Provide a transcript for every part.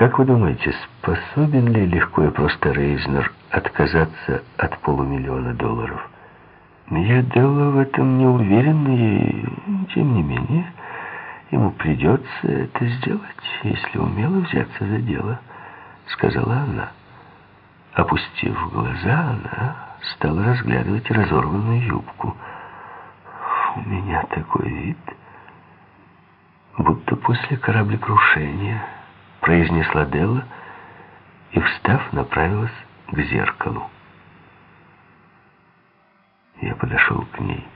Как вы думаете, способен ли легко и просто Рейзнер отказаться от полумиллиона долларов? Я дело в этом не уверен, и тем не менее ему придется это сделать, если умело взяться за дело, сказала она. Опустив глаза, она стала разглядывать разорванную юбку. У меня такой вид, будто после кораблекрушения произнесла Делла и, встав, направилась к зеркалу. Я подошел к ней.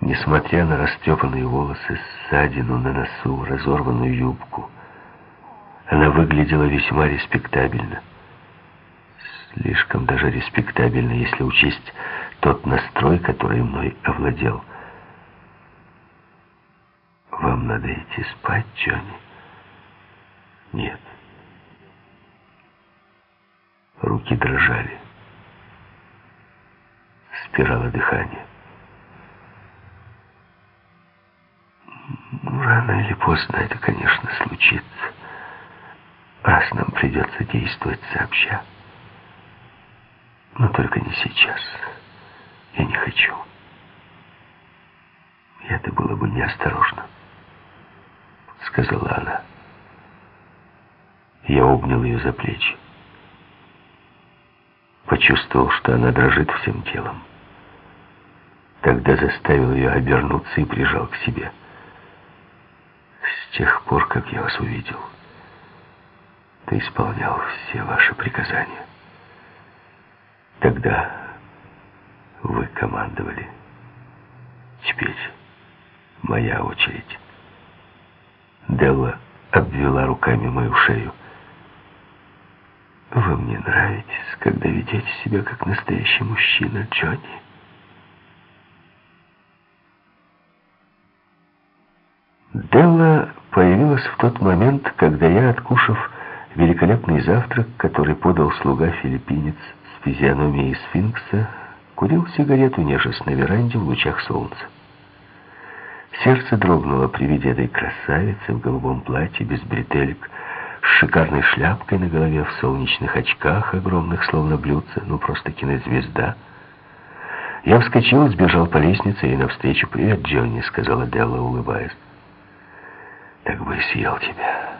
Несмотря на растрепанные волосы, ссадину на носу, разорванную юбку, она выглядела весьма респектабельно. Слишком даже респектабельно, если учесть тот настрой, который мной овладел. «Вам надо идти спать, Джонни?» «Нет». Руки дрожали. Спирала дыхания. Ну, рано или поздно это, конечно, случится. Раз нам придется действовать сообща. Но только не сейчас. Я не хочу. И это было бы неосторожно сказала она. Я обнял ее за плечи. Почувствовал, что она дрожит всем телом. Тогда заставил ее обернуться и прижал к себе. С тех пор, как я вас увидел, ты исполнял все ваши приказания. Тогда вы командовали. Теперь моя очередь. Делла обвела руками мою шею. «Вы мне нравитесь, когда ведете себя как настоящий мужчина, Джонни». Делла появилась в тот момент, когда я, откушав великолепный завтрак, который подал слуга-филиппинец с физиономией сфинкса, курил сигарету, нежесть на веранде в лучах солнца. Сердце дрогнуло при виде этой красавицы в голубом платье, без бретелек, с шикарной шляпкой на голове, в солнечных очках, огромных, словно блюдца, ну просто кинозвезда. Я вскочил, сбежал по лестнице и навстречу. «Привет, Джонни», — сказала Делла, улыбаясь. «Так бы и съел тебя»,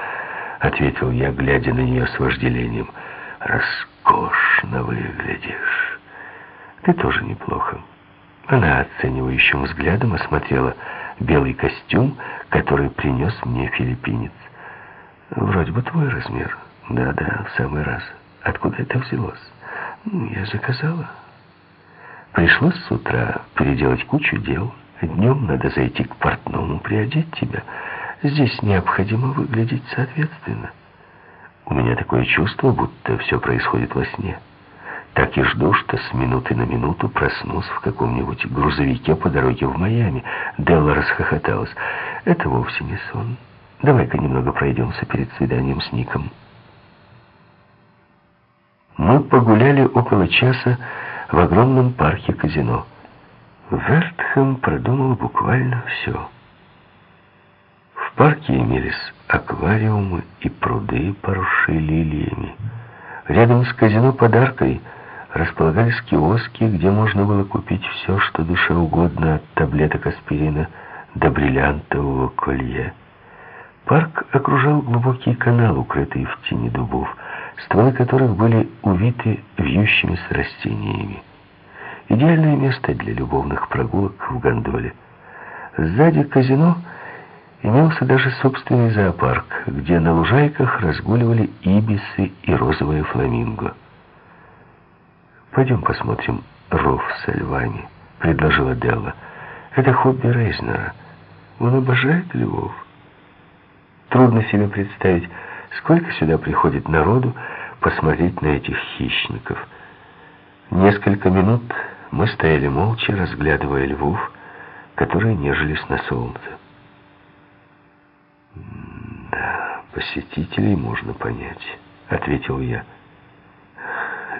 — ответил я, глядя на нее с вожделением. «Роскошно выглядишь. Ты тоже неплохо». Она оценивающим взглядом осмотрела белый костюм, который принес мне филиппинец. Вроде бы твой размер. Да-да, в самый раз. Откуда это взялось? Ну, я заказала. Пришлось с утра переделать кучу дел. Днем надо зайти к портному, приодеть тебя. Здесь необходимо выглядеть соответственно. У меня такое чувство, будто все происходит во сне. Так и жду, что с минуты на минуту проснусь в каком-нибудь грузовике по дороге в Майами. Делла расхохоталась. Это вовсе не сон. Давай-ка немного пройдемся перед свиданием с Ником. Мы погуляли около часа в огромном парке казино. Вертхэм продумал буквально все. В парке имелись аквариумы и пруды, поросшие лилиями. Рядом с казино подаркой – располагались киоски, где можно было купить все, что душе угодно, от таблеток аспирина до бриллиантового колье. Парк окружал глубокий канал, укрытый в тени дубов, стволы которых были увиты вьющимися растениями. Идеальное место для любовных прогулок в гондоле. Сзади казино имелся даже собственный зоопарк, где на лужайках разгуливали ибисы и розовые фламинго. «Пойдем посмотрим ров со львами», — предложила Делла. «Это хобби Рейзнера. Он обожает львов. Трудно себе представить, сколько сюда приходит народу посмотреть на этих хищников. Несколько минут мы стояли молча, разглядывая львов, которые нежились на солнце. «Да, посетителей можно понять», — ответил я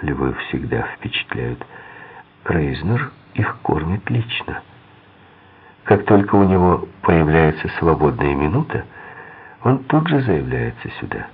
львы всегда впечатляют. Рейзнер их кормит лично. Как только у него появляется свободная минута, он тут же заявляется сюда.